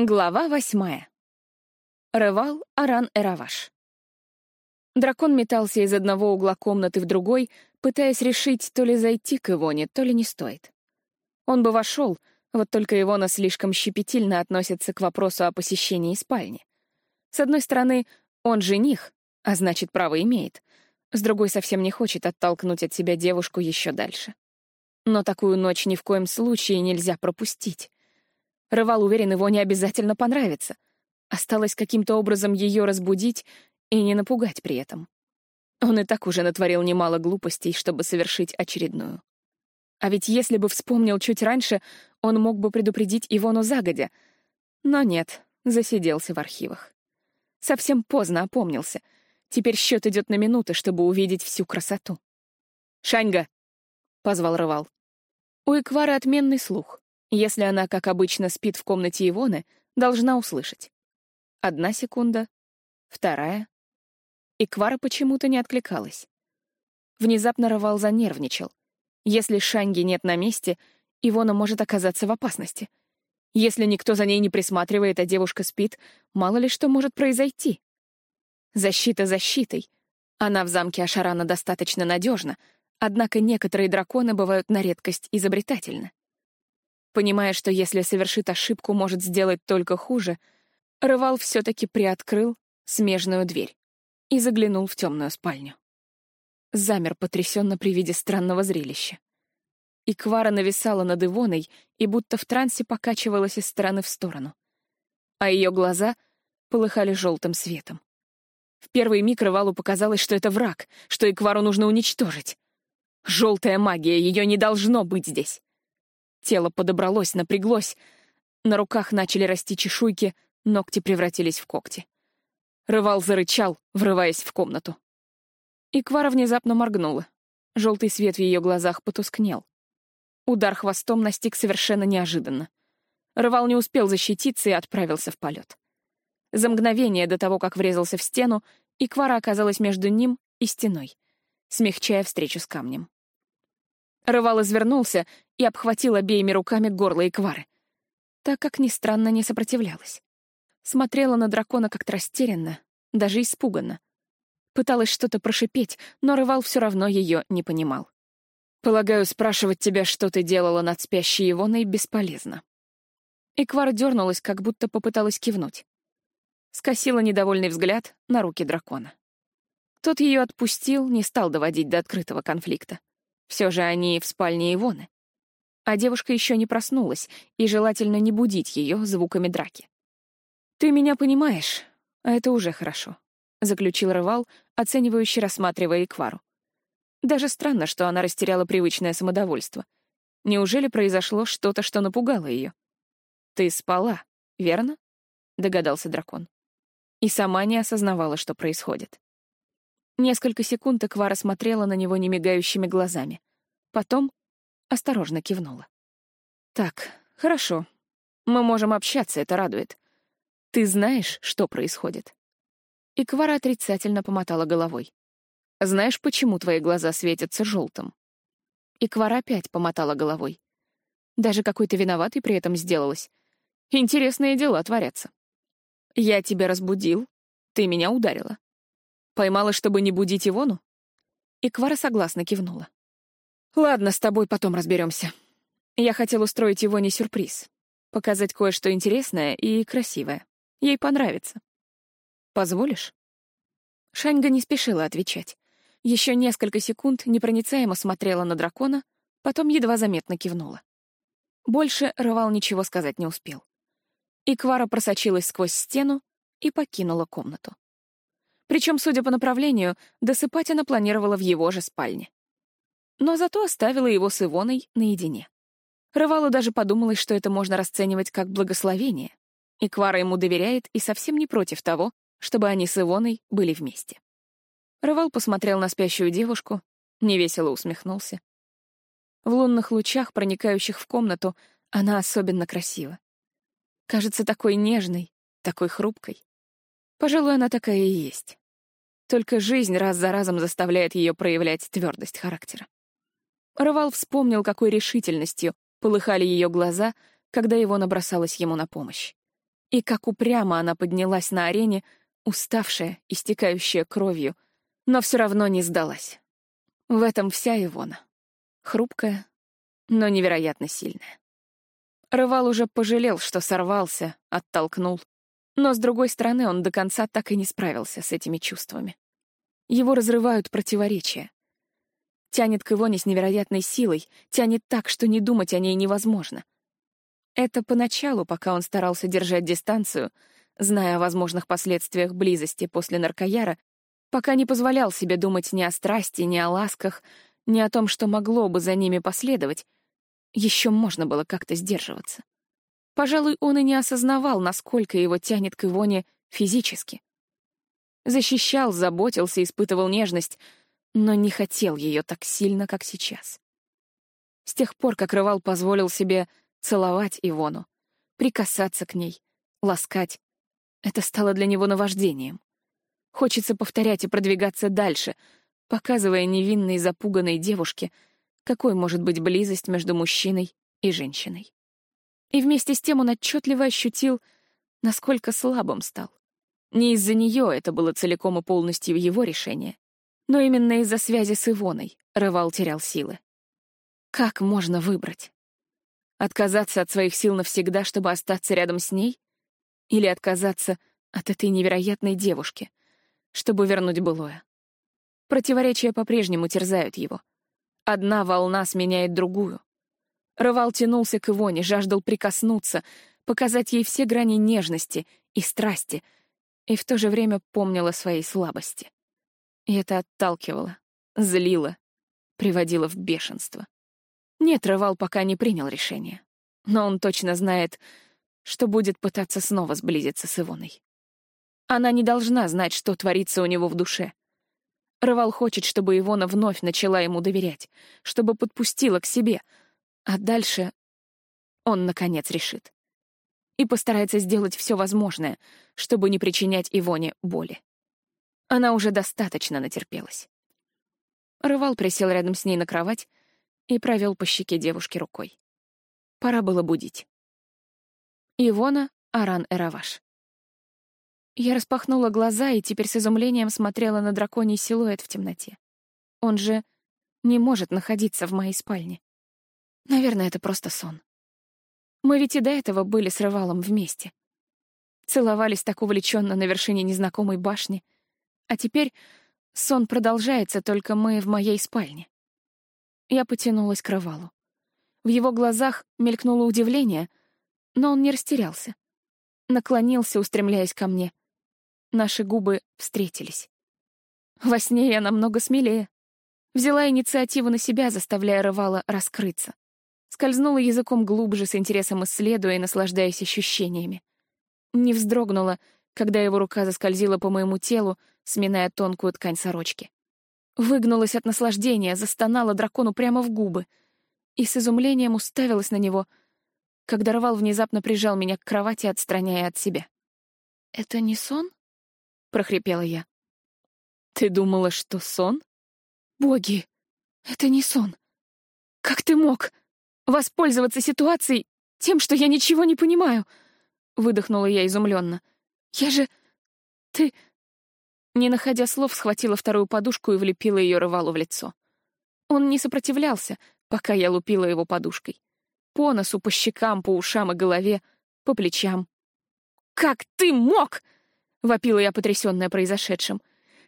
Глава восьмая. Рывал Аран Эраваш. Дракон метался из одного угла комнаты в другой, пытаясь решить, то ли зайти к Ивоне, то ли не стоит. Он бы вошел, вот только Ивона слишком щепетильно относится к вопросу о посещении спальни. С одной стороны, он жених, а значит, право имеет. С другой, совсем не хочет оттолкнуть от себя девушку еще дальше. Но такую ночь ни в коем случае нельзя пропустить. Рывал уверен, его не обязательно понравится. Осталось каким-то образом ее разбудить и не напугать при этом. Он и так уже натворил немало глупостей, чтобы совершить очередную. А ведь если бы вспомнил чуть раньше, он мог бы предупредить Ивону загодя. Но нет, засиделся в архивах. Совсем поздно опомнился. Теперь счет идет на минуты, чтобы увидеть всю красоту. «Шаньга!» — позвал Рывал. У Эквары отменный слух. Если она, как обычно, спит в комнате Ивоны, должна услышать. Одна секунда, вторая. И Квара почему-то не откликалась. Внезапно Равал занервничал. Если Шанги нет на месте, Ивона может оказаться в опасности. Если никто за ней не присматривает, а девушка спит, мало ли что может произойти. Защита защитой. Она в замке Ашарана достаточно надежна, однако некоторые драконы бывают на редкость изобретательны. Понимая, что если совершит ошибку, может сделать только хуже, Рывал все-таки приоткрыл смежную дверь и заглянул в темную спальню. Замер потрясенно при виде странного зрелища. И Квара нависала над Ивоной и будто в трансе покачивалась из стороны в сторону. А ее глаза полыхали желтым светом. В первый миг Рывалу показалось, что это враг, что Иквару нужно уничтожить. Желтая магия, ее не должно быть здесь. Тело подобралось, напряглось. На руках начали расти чешуйки, ногти превратились в когти. Рывал зарычал, врываясь в комнату. И Квара внезапно моргнула. Желтый свет в ее глазах потускнел. Удар хвостом настиг совершенно неожиданно. Рывал не успел защититься и отправился в полет. За мгновение до того, как врезался в стену, Иквара оказалась между ним и стеной, смягчая встречу с камнем. Рывал извернулся и обхватил обеими руками горло Иквары. Так, как ни странно, не сопротивлялась. Смотрела на дракона как-то растерянно, даже испуганно. Пыталась что-то прошипеть, но Рывал все равно ее не понимал. «Полагаю, спрашивать тебя, что ты делала над спящей Ивоной, бесполезно». Иквара дернулась, как будто попыталась кивнуть. Скосила недовольный взгляд на руки дракона. Тот ее отпустил, не стал доводить до открытого конфликта. Все же они в спальне Ивоны. А девушка еще не проснулась, и желательно не будить ее звуками драки. «Ты меня понимаешь, а это уже хорошо», — заключил Рывал, оценивающе рассматривая Иквару. Даже странно, что она растеряла привычное самодовольство. Неужели произошло что-то, что напугало ее? «Ты спала, верно?» — догадался дракон. И сама не осознавала, что происходит. Несколько секунд Эквара смотрела на него немигающими глазами. Потом осторожно кивнула. «Так, хорошо. Мы можем общаться, это радует. Ты знаешь, что происходит?» Эквара отрицательно помотала головой. «Знаешь, почему твои глаза светятся желтым?» Иквара опять помотала головой. Даже какой-то виноватый при этом сделалась. Интересные дела творятся. Я тебя разбудил, ты меня ударила. Поймала, чтобы не будить Ивону? И Квара согласно кивнула. Ладно, с тобой потом разберемся. Я хотел устроить его не сюрприз. Показать кое-что интересное и красивое. Ей понравится. Позволишь? Шаньга не спешила отвечать. Еще несколько секунд непроницаемо смотрела на дракона, потом едва заметно кивнула. Больше Рывал ничего сказать не успел. И Квара просочилась сквозь стену и покинула комнату. Причем, судя по направлению, досыпать она планировала в его же спальне. Но зато оставила его с Ивоной наедине. Рывалу даже подумалось, что это можно расценивать как благословение. И Квара ему доверяет и совсем не против того, чтобы они с Ивоной были вместе. Рывал посмотрел на спящую девушку, невесело усмехнулся. В лунных лучах, проникающих в комнату, она особенно красива. Кажется такой нежной, такой хрупкой. Пожалуй, она такая и есть. Только жизнь раз за разом заставляет ее проявлять твердость характера. Рывал вспомнил, какой решительностью полыхали ее глаза, когда его набросалась ему на помощь. И как упрямо она поднялась на арене, уставшая, истекающая кровью, но все равно не сдалась. В этом вся Ивона. Хрупкая, но невероятно сильная. Рывал уже пожалел, что сорвался, оттолкнул. Но, с другой стороны, он до конца так и не справился с этими чувствами. Его разрывают противоречия. Тянет к Ивоне с невероятной силой, тянет так, что не думать о ней невозможно. Это поначалу, пока он старался держать дистанцию, зная о возможных последствиях близости после наркояра, пока не позволял себе думать ни о страсти, ни о ласках, ни о том, что могло бы за ними последовать, еще можно было как-то сдерживаться. Пожалуй, он и не осознавал, насколько его тянет к Ивоне физически. Защищал, заботился, испытывал нежность, но не хотел ее так сильно, как сейчас. С тех пор, как Рывал позволил себе целовать Ивону, прикасаться к ней, ласкать, это стало для него наваждением. Хочется повторять и продвигаться дальше, показывая невинной запуганной девушке — какой может быть близость между мужчиной и женщиной. И вместе с тем он отчетливо ощутил, насколько слабым стал. Не из-за нее это было целиком и полностью его решение, но именно из-за связи с Ивоной Рывал терял силы. Как можно выбрать? Отказаться от своих сил навсегда, чтобы остаться рядом с ней? Или отказаться от этой невероятной девушки, чтобы вернуть былое? Противоречия по-прежнему терзают его. Одна волна сменяет другую. Рывал тянулся к Ивоне, жаждал прикоснуться, показать ей все грани нежности и страсти, и в то же время помнил о своей слабости. И это отталкивало, злило, приводило в бешенство. Нет, Рывал пока не принял решение. Но он точно знает, что будет пытаться снова сблизиться с Ивоной. Она не должна знать, что творится у него в душе. Рывал хочет, чтобы Ивона вновь начала ему доверять, чтобы подпустила к себе, а дальше он, наконец, решит. И постарается сделать все возможное, чтобы не причинять Ивоне боли. Она уже достаточно натерпелась. Рывал присел рядом с ней на кровать и провел по щеке девушки рукой. Пора было будить. Ивона Аран Эраваш. Я распахнула глаза и теперь с изумлением смотрела на драконий силуэт в темноте. Он же не может находиться в моей спальне. Наверное, это просто сон. Мы ведь и до этого были с Рывалом вместе. Целовались так увлеченно на вершине незнакомой башни. А теперь сон продолжается, только мы в моей спальне. Я потянулась к Рывалу. В его глазах мелькнуло удивление, но он не растерялся. Наклонился, устремляясь ко мне. Наши губы встретились. Во сне я намного смелее. Взяла инициативу на себя, заставляя Рывала раскрыться. Скользнула языком глубже, с интересом исследуя и наслаждаясь ощущениями. Не вздрогнула, когда его рука заскользила по моему телу, сминая тонкую ткань сорочки. Выгнулась от наслаждения, застонала дракону прямо в губы и с изумлением уставилась на него, когда Рвал внезапно прижал меня к кровати, отстраняя от себя. «Это не сон?» — прохрипела я. «Ты думала, что сон?» «Боги, это не сон. Как ты мог воспользоваться ситуацией тем, что я ничего не понимаю?» Выдохнула я изумленно. «Я же... Ты...» Не находя слов, схватила вторую подушку и влепила ее рывалу в лицо. Он не сопротивлялся, пока я лупила его подушкой. По носу, по щекам, по ушам и голове, по плечам. «Как ты мог?» — вопила я, потрясённая произошедшим.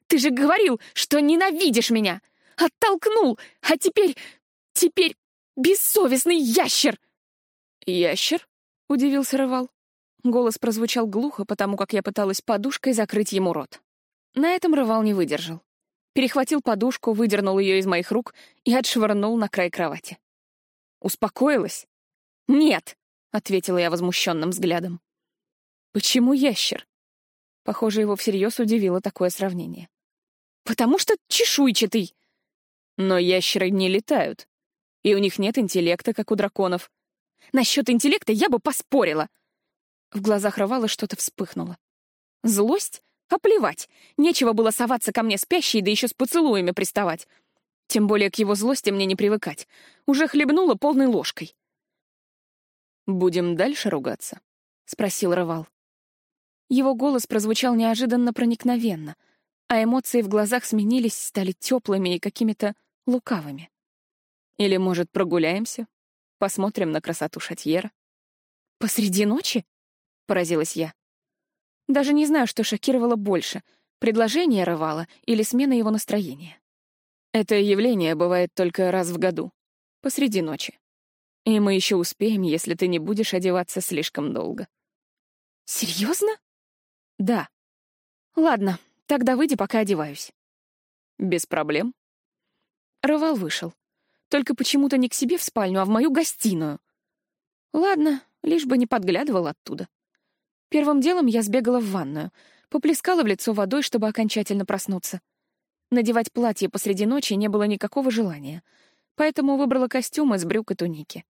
«Ты же говорил, что ненавидишь меня! Оттолкнул! А теперь... теперь бессовестный ящер!» «Ящер?» — удивился Рывал. Голос прозвучал глухо, потому как я пыталась подушкой закрыть ему рот. На этом Рывал не выдержал. Перехватил подушку, выдернул ее из моих рук и отшвырнул на край кровати. «Успокоилась?» «Нет», — ответила я возмущенным взглядом. «Почему ящер?» Похоже, его всерьез удивило такое сравнение. «Потому что чешуйчатый!» «Но ящеры не летают, и у них нет интеллекта, как у драконов. Насчет интеллекта я бы поспорила!» В глазах Рывала что-то вспыхнуло. «Злость? А плевать! Нечего было соваться ко мне спящей, да еще с поцелуями приставать. Тем более к его злости мне не привыкать. Уже хлебнула полной ложкой». «Будем дальше ругаться?» — спросил Рывал. Его голос прозвучал неожиданно проникновенно, а эмоции в глазах сменились, стали теплыми и какими-то лукавыми. Или, может, прогуляемся? Посмотрим на красоту Шатьера? «Посреди ночи?» — поразилась я. Даже не знаю, что шокировало больше — предложение Рывала или смена его настроения. Это явление бывает только раз в году, посреди ночи. И мы еще успеем, если ты не будешь одеваться слишком долго. Серьезно? Да. Ладно, тогда выйди, пока одеваюсь. Без проблем. Рывал вышел. Только почему-то не к себе в спальню, а в мою гостиную. Ладно, лишь бы не подглядывал оттуда. Первым делом я сбегала в ванную, поплескала в лицо водой, чтобы окончательно проснуться. Надевать платье посреди ночи не было никакого желания, поэтому выбрала костюм из брюк и туники.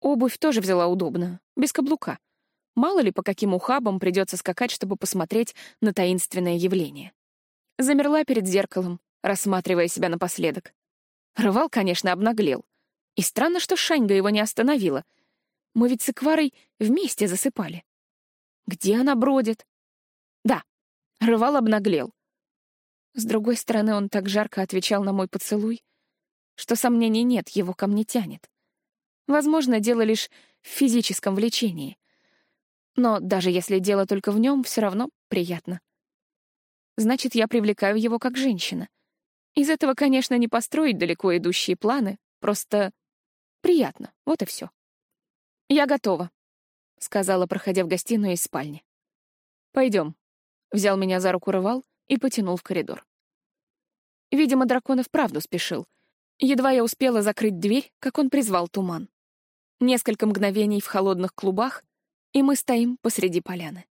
Обувь тоже взяла удобную, без каблука. Мало ли, по каким ухабам придется скакать, чтобы посмотреть на таинственное явление. Замерла перед зеркалом, рассматривая себя напоследок. Рывал, конечно, обнаглел. И странно, что Шаньга его не остановила. Мы ведь с Экварой вместе засыпали. Где она бродит? Да, Рывал обнаглел. С другой стороны, он так жарко отвечал на мой поцелуй, что сомнений нет, его ко мне тянет. Возможно, дело лишь в физическом влечении. Но даже если дело только в нем, все равно приятно. Значит, я привлекаю его как женщина. Из этого, конечно, не построить далеко идущие планы, просто приятно, вот и все. «Я готова», — сказала, проходя в гостиную из спальни. Пойдем. Взял меня за руку рывал и потянул в коридор. Видимо, дракон и вправду спешил. Едва я успела закрыть дверь, как он призвал туман. Несколько мгновений в холодных клубах, и мы стоим посреди поляны.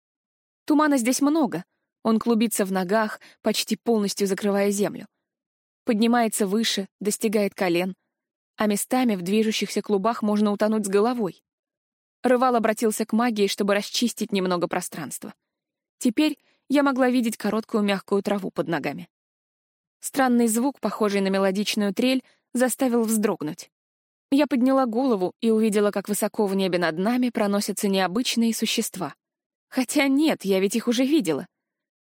Тумана здесь много, он клубится в ногах, почти полностью закрывая землю. Поднимается выше, достигает колен, а местами в движущихся клубах можно утонуть с головой. Рывал обратился к магии, чтобы расчистить немного пространства. Теперь я могла видеть короткую мягкую траву под ногами. Странный звук, похожий на мелодичную трель, заставил вздрогнуть. Я подняла голову и увидела, как высоко в небе над нами проносятся необычные существа. Хотя нет, я ведь их уже видела.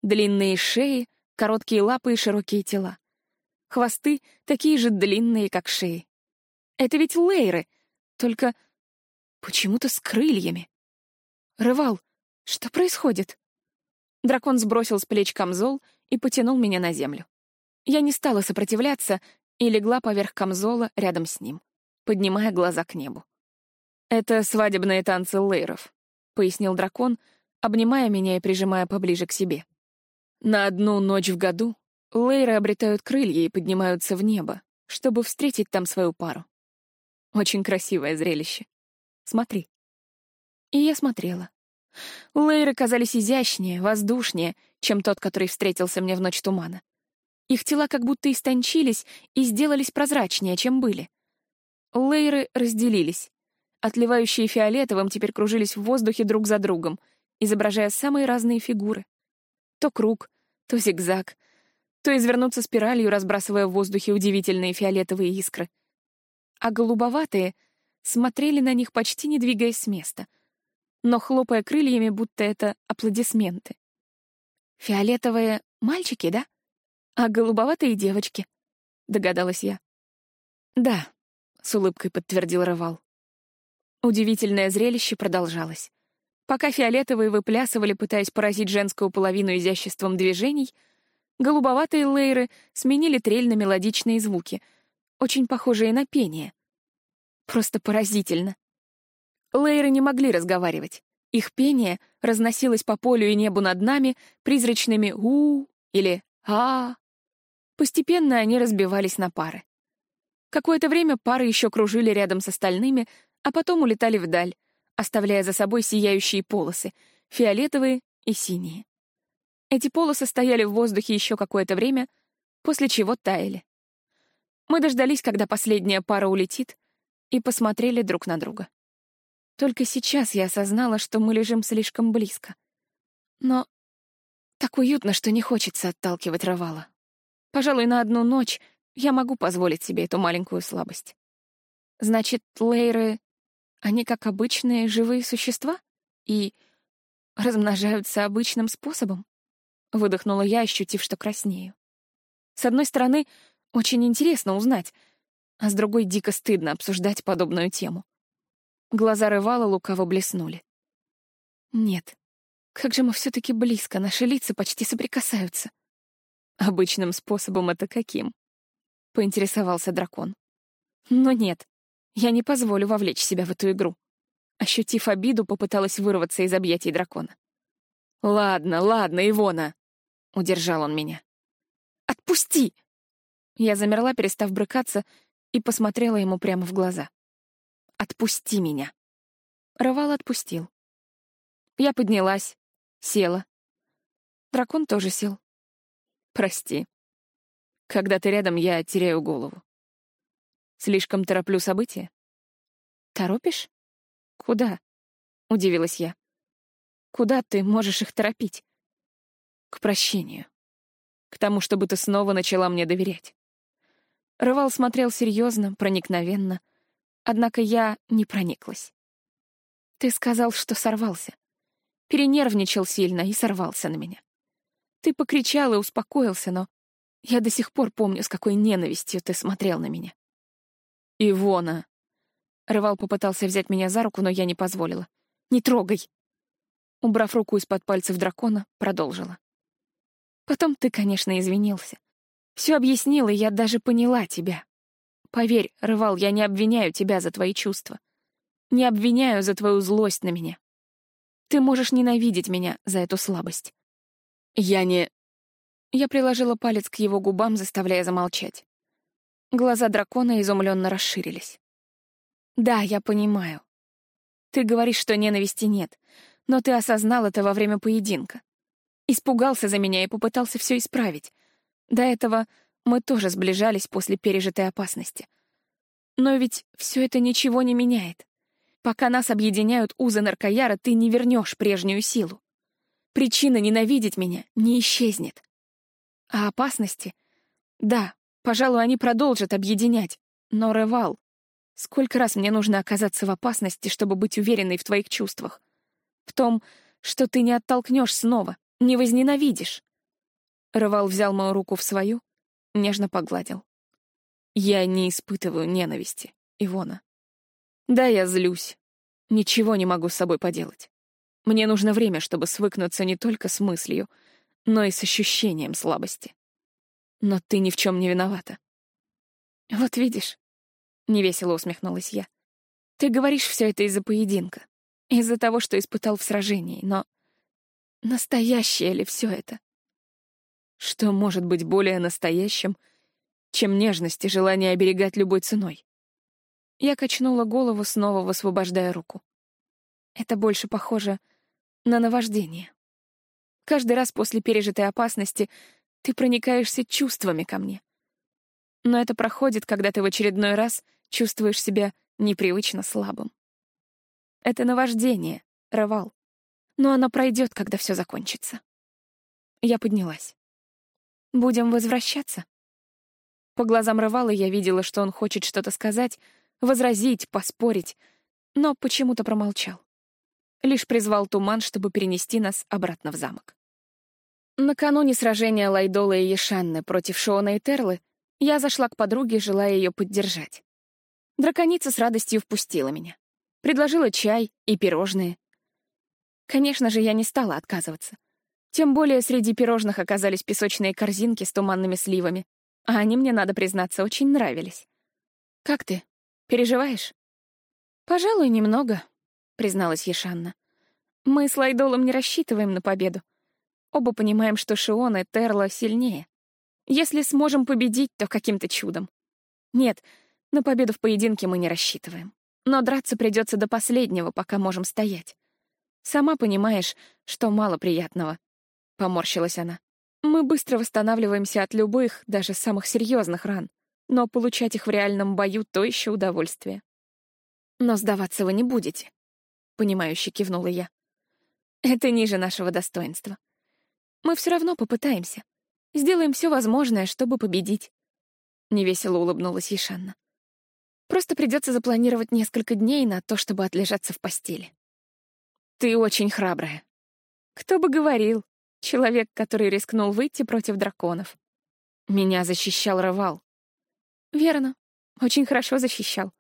Длинные шеи, короткие лапы и широкие тела. Хвосты такие же длинные, как шеи. Это ведь лейры, только почему-то с крыльями. Рывал, что происходит? Дракон сбросил с плеч камзол и потянул меня на землю. Я не стала сопротивляться и легла поверх камзола рядом с ним, поднимая глаза к небу. «Это свадебные танцы лейров», — пояснил дракон, обнимая меня и прижимая поближе к себе. «На одну ночь в году лейры обретают крылья и поднимаются в небо, чтобы встретить там свою пару. Очень красивое зрелище. Смотри». И я смотрела. Лейры казались изящнее, воздушнее, чем тот, который встретился мне в ночь тумана. Их тела как будто истончились и сделались прозрачнее, чем были. Лейры разделились. Отливающие фиолетовым теперь кружились в воздухе друг за другом, изображая самые разные фигуры. То круг, то зигзаг, то извернуться спиралью, разбрасывая в воздухе удивительные фиолетовые искры. А голубоватые смотрели на них, почти не двигаясь с места, но хлопая крыльями, будто это аплодисменты. «Фиолетовые мальчики, да?» «А голубоватые девочки», — догадалась я. «Да», — с улыбкой подтвердил Рывал. Удивительное зрелище продолжалось. Пока фиолетовые выплясывали, пытаясь поразить женскую половину изяществом движений, голубоватые лейры сменили трель на мелодичные звуки, очень похожие на пение. Просто поразительно. Лейры не могли разговаривать. Их пение разносилось по полю и небу над нами призрачными «у» или «а», Постепенно они разбивались на пары. Какое-то время пары еще кружили рядом с остальными, а потом улетали вдаль, оставляя за собой сияющие полосы, фиолетовые и синие. Эти полосы стояли в воздухе еще какое-то время, после чего таяли. Мы дождались, когда последняя пара улетит, и посмотрели друг на друга. Только сейчас я осознала, что мы лежим слишком близко. Но так уютно, что не хочется отталкивать Равала. Пожалуй, на одну ночь я могу позволить себе эту маленькую слабость. Значит, лейры, они как обычные живые существа? И размножаются обычным способом? Выдохнула я, ощутив, что краснею. С одной стороны, очень интересно узнать, а с другой дико стыдно обсуждать подобную тему. Глаза Рывала лукаво блеснули. Нет, как же мы все-таки близко, наши лица почти соприкасаются. Обычным способом это каким? Поинтересовался дракон. Но нет, я не позволю вовлечь себя в эту игру. Ощутив обиду, попыталась вырваться из объятий дракона. «Ладно, ладно, Ивона!» — удержал он меня. «Отпусти!» Я замерла, перестав брыкаться, и посмотрела ему прямо в глаза. «Отпусти меня!» Рывал отпустил. Я поднялась, села. Дракон тоже сел. «Прости. Когда ты рядом, я теряю голову. Слишком тороплю события?» «Торопишь? Куда?» — удивилась я. «Куда ты можешь их торопить?» «К прощению. К тому, чтобы ты снова начала мне доверять». Рывал смотрел серьезно, проникновенно, однако я не прониклась. «Ты сказал, что сорвался. Перенервничал сильно и сорвался на меня. Ты покричал и успокоился, но я до сих пор помню, с какой ненавистью ты смотрел на меня. «Ивона!» Рывал попытался взять меня за руку, но я не позволила. «Не трогай!» Убрав руку из-под пальцев дракона, продолжила. «Потом ты, конечно, извинился. Все объяснила, и я даже поняла тебя. Поверь, Рывал, я не обвиняю тебя за твои чувства. Не обвиняю за твою злость на меня. Ты можешь ненавидеть меня за эту слабость. Я не... Я приложила палец к его губам, заставляя замолчать. Глаза дракона изумленно расширились. Да, я понимаю. Ты говоришь, что ненависти нет, но ты осознал это во время поединка. Испугался за меня и попытался все исправить. До этого мы тоже сближались после пережитой опасности. Но ведь все это ничего не меняет. Пока нас объединяют узы наркояра, ты не вернешь прежнюю силу. Причина ненавидеть меня не исчезнет. А опасности? Да, пожалуй, они продолжат объединять. Но, Ревал, сколько раз мне нужно оказаться в опасности, чтобы быть уверенной в твоих чувствах? В том, что ты не оттолкнешь снова, не возненавидишь. Рывал взял мою руку в свою, нежно погладил. Я не испытываю ненависти, Ивона. Да, я злюсь. Ничего не могу с собой поделать. Мне нужно время, чтобы свыкнуться не только с мыслью, но и с ощущением слабости. Но ты ни в чем не виновата. Вот видишь, — невесело усмехнулась я. Ты говоришь все это из-за поединка, из-за того, что испытал в сражении, но настоящее ли все это? Что может быть более настоящим, чем нежность и желание оберегать любой ценой? Я качнула голову, снова высвобождая руку. Это больше похоже на наваждение. Каждый раз после пережитой опасности ты проникаешься чувствами ко мне. Но это проходит, когда ты в очередной раз чувствуешь себя непривычно слабым. Это наваждение, Равал. Но оно пройдет, когда все закончится. Я поднялась. «Будем возвращаться?» По глазам Рывала я видела, что он хочет что-то сказать, возразить, поспорить, но почему-то промолчал. Лишь призвал туман, чтобы перенести нас обратно в замок. Накануне сражения Лайдола и Ешанны против Шона и Терлы я зашла к подруге, желая ее поддержать. Драконица с радостью впустила меня. Предложила чай и пирожные. Конечно же, я не стала отказываться. Тем более среди пирожных оказались песочные корзинки с туманными сливами, а они мне, надо признаться, очень нравились. «Как ты?» Переживаешь?» «Пожалуй, немного», — призналась Ешанна. «Мы с Лайдолом не рассчитываем на победу. Оба понимаем, что Шион и Терла сильнее. Если сможем победить, то каким-то чудом. Нет, на победу в поединке мы не рассчитываем. Но драться придется до последнего, пока можем стоять. Сама понимаешь, что мало приятного», — поморщилась она. «Мы быстро восстанавливаемся от любых, даже самых серьезных ран но получать их в реальном бою — то еще удовольствие. «Но сдаваться вы не будете», — понимающе кивнула я. «Это ниже нашего достоинства. Мы все равно попытаемся. Сделаем все возможное, чтобы победить». Невесело улыбнулась Ешанна. «Просто придется запланировать несколько дней на то, чтобы отлежаться в постели». «Ты очень храбрая», Кто бы говорил, человек, который рискнул выйти против драконов. Меня защищал Рывал. Верно, очень хорошо защищал.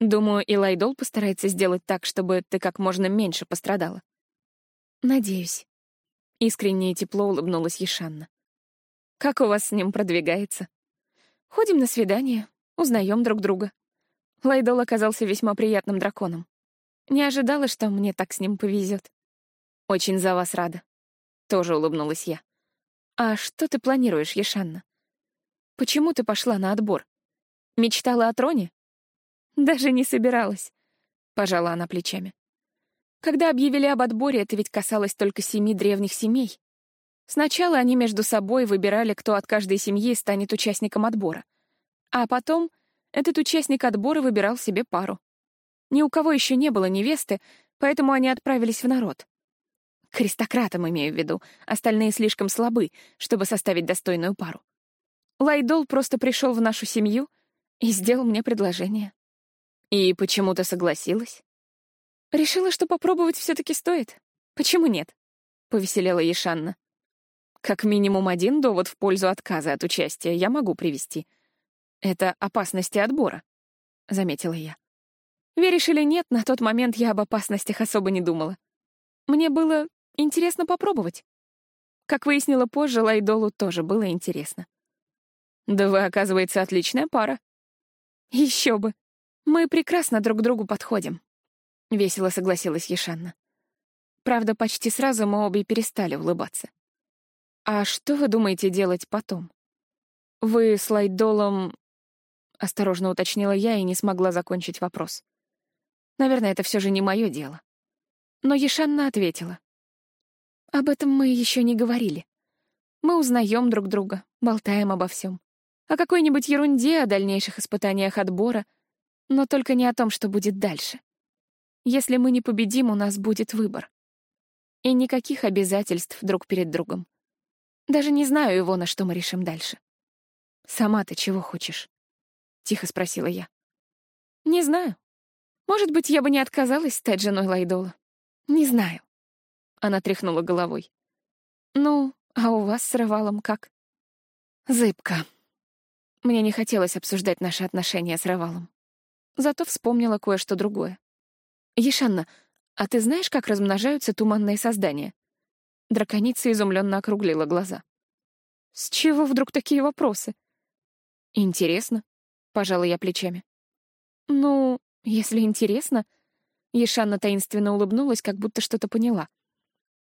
Думаю, и Лайдол постарается сделать так, чтобы ты как можно меньше пострадала. Надеюсь. Искренне и тепло улыбнулась Ешанна. Как у вас с ним продвигается? Ходим на свидание, узнаем друг друга. Лайдол оказался весьма приятным драконом. Не ожидала, что мне так с ним повезет. Очень за вас рада. Тоже улыбнулась я. А что ты планируешь, Ешанна? Почему ты пошла на отбор? Мечтала о троне? Даже не собиралась. Пожала она плечами. Когда объявили об отборе, это ведь касалось только семи древних семей. Сначала они между собой выбирали, кто от каждой семьи станет участником отбора. А потом этот участник отбора выбирал себе пару. Ни у кого еще не было невесты, поэтому они отправились в народ. К аристократам имею в виду, остальные слишком слабы, чтобы составить достойную пару. Лайдол просто пришел в нашу семью и сделал мне предложение. И почему-то согласилась. Решила, что попробовать все-таки стоит. Почему нет? Повеселела Ешанна. Как минимум один довод в пользу отказа от участия я могу привести. Это опасности отбора, — заметила я. Веришь или нет, на тот момент я об опасностях особо не думала. Мне было интересно попробовать. Как выяснила позже, Лайдолу тоже было интересно. Да вы, оказывается, отличная пара. Еще бы. Мы прекрасно друг другу подходим. Весело согласилась Ешанна. Правда, почти сразу мы обе перестали улыбаться. «А что вы думаете делать потом? Вы с Лайдолом...» — осторожно уточнила я и не смогла закончить вопрос. Наверное, это все же не мое дело. Но Ешанна ответила. «Об этом мы еще не говорили. Мы узнаем друг друга, болтаем обо всем. О какой-нибудь ерунде, о дальнейших испытаниях отбора, но только не о том, что будет дальше. Если мы не победим, у нас будет выбор. И никаких обязательств друг перед другом. Даже не знаю его, на что мы решим дальше. «Сама ты чего хочешь?» — тихо спросила я. «Не знаю. Может быть, я бы не отказалась стать женой Лайдола. Не знаю». Она тряхнула головой. «Ну, а у вас с Рывалом как?» «Зыбко». Мне не хотелось обсуждать наши отношения с Рывалом. Зато вспомнила кое-что другое. «Ешанна, а ты знаешь, как размножаются туманные создания?» Драконица изумленно округлила глаза. «С чего вдруг такие вопросы?» «Интересно», — пожала я плечами. «Ну, если интересно...» Ешанна таинственно улыбнулась, как будто что-то поняла.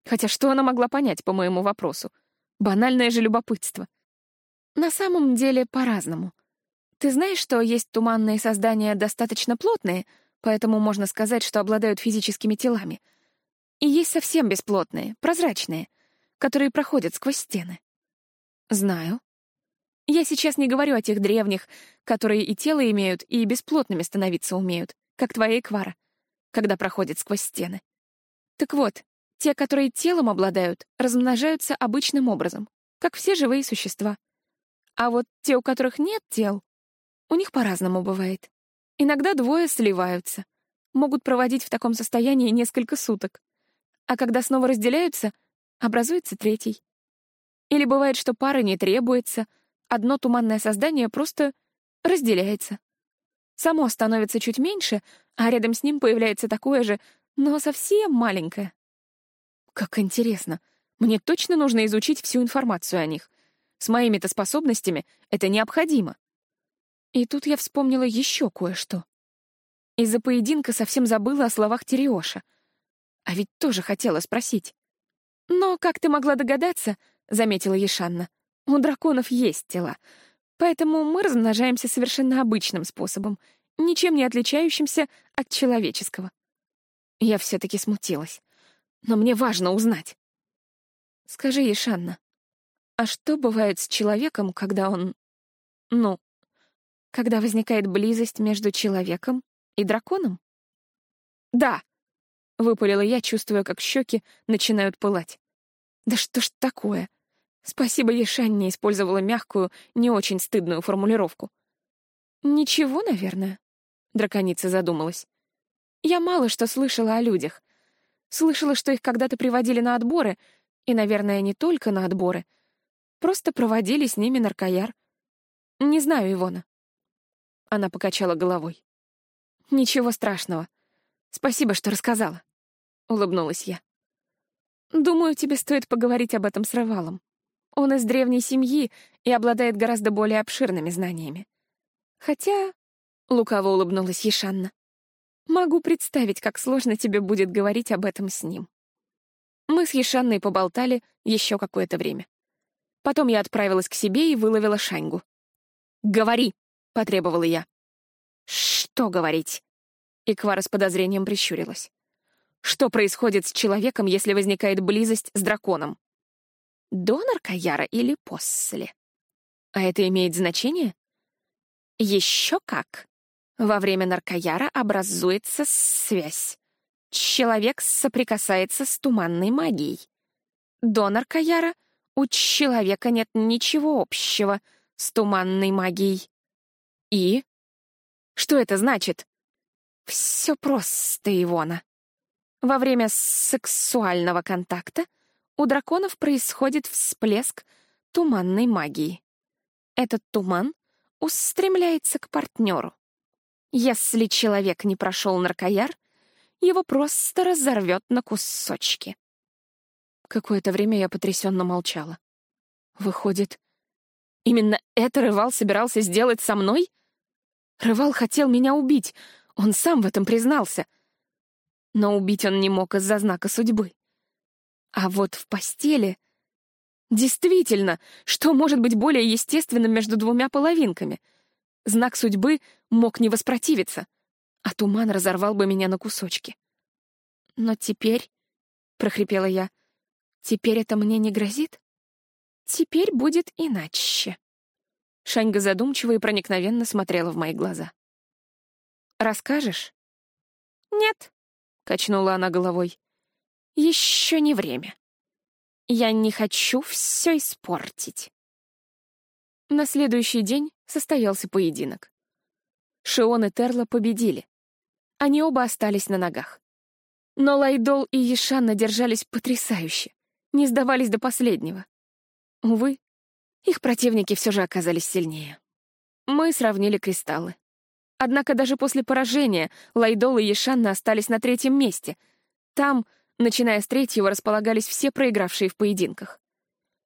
Хотя что она могла понять по моему вопросу? Банальное же любопытство. На самом деле, по-разному. Ты знаешь, что есть туманные создания достаточно плотные, поэтому можно сказать, что обладают физическими телами — и есть совсем бесплотные, прозрачные, которые проходят сквозь стены. Знаю. Я сейчас не говорю о тех древних, которые и тело имеют, и бесплотными становиться умеют, как твоя Эквара, когда проходят сквозь стены. Так вот, те, которые телом обладают, размножаются обычным образом, как все живые существа. А вот те, у которых нет тел, у них по-разному бывает. Иногда двое сливаются, могут проводить в таком состоянии несколько суток а когда снова разделяются, образуется третий. Или бывает, что пары не требуется, одно туманное создание просто разделяется. Само становится чуть меньше, а рядом с ним появляется такое же, но совсем маленькое. Как интересно. Мне точно нужно изучить всю информацию о них. С моими-то способностями это необходимо. И тут я вспомнила еще кое-что. Из-за поединка совсем забыла о словах Териоша. А ведь тоже хотела спросить. «Но, как ты могла догадаться, — заметила Ешанна, — у драконов есть тела, поэтому мы размножаемся совершенно обычным способом, ничем не отличающимся от человеческого». Я все-таки смутилась. Но мне важно узнать. Скажи, Ешанна, а что бывает с человеком, когда он... Ну, когда возникает близость между человеком и драконом? Да, — выпалила я, чувствуя, как щеки начинают пылать. «Да что ж такое?» Спасибо, Ешань не использовала мягкую, не очень стыдную формулировку. «Ничего, наверное», — драконица задумалась. «Я мало что слышала о людях. Слышала, что их когда-то приводили на отборы, и, наверное, не только на отборы. Просто проводили с ними наркояр. Не знаю, Ивона. Она покачала головой. Ничего страшного. Спасибо, что рассказала. Улыбнулась я. Думаю, тебе стоит поговорить об этом с Рывалом. Он из древней семьи и обладает гораздо более обширными знаниями. Хотя, — лукаво улыбнулась Ешанна, — могу представить, как сложно тебе будет говорить об этом с ним. Мы с Ешанной поболтали еще какое-то время. Потом я отправилась к себе и выловила Шаньгу. «Говори!» — потребовала я. «Что говорить?» Иквара с подозрением прищурилась. «Что происходит с человеком, если возникает близость с драконом? До наркояра или после? А это имеет значение? Еще как. Во время наркояра образуется связь. Человек соприкасается с туманной магией. До наркояра у человека нет ничего общего с туманной магией. И? Что это значит? Все просто, Ивона. Во время сексуального контакта у драконов происходит всплеск туманной магии. Этот туман устремляется к партнеру. Если человек не прошел наркояр, его просто разорвет на кусочки. Какое-то время я потрясенно молчала. Выходит, именно это Рывал собирался сделать со мной? Рывал хотел меня убить, он сам в этом признался. Но убить он не мог из-за знака судьбы. А вот в постели... Действительно, что может быть более естественным между двумя половинками? Знак судьбы мог не воспротивиться, а туман разорвал бы меня на кусочки. Но теперь, — прохрипела я, — теперь это мне не грозит? Теперь будет иначе. Шаньга задумчиво и проникновенно смотрела в мои глаза. «Расскажешь?» «Нет», — качнула она головой. Еще не время. Я не хочу все испортить. На следующий день состоялся поединок. Шион и Терла победили. Они оба остались на ногах. Но Лайдол и Ешанна держались потрясающе, не сдавались до последнего. Увы, их противники все же оказались сильнее. Мы сравнили кристаллы. Однако даже после поражения Лайдол и Ешанна остались на третьем месте. Там Начиная с третьего располагались все проигравшие в поединках.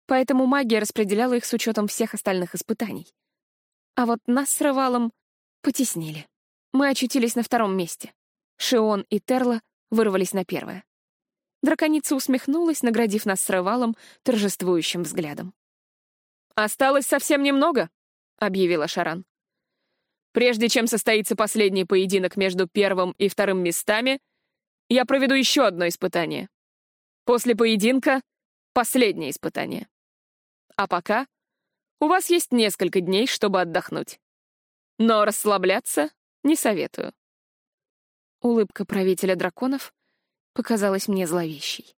Поэтому магия распределяла их с учетом всех остальных испытаний. А вот нас с Рывалом потеснили. Мы очутились на втором месте. Шион и Терла вырвались на первое. Драконица усмехнулась, наградив нас с Рывалом торжествующим взглядом. «Осталось совсем немного», — объявила Шаран. «Прежде чем состоится последний поединок между первым и вторым местами, я проведу еще одно испытание. После поединка — последнее испытание. А пока у вас есть несколько дней, чтобы отдохнуть. Но расслабляться не советую. Улыбка правителя драконов показалась мне зловещей.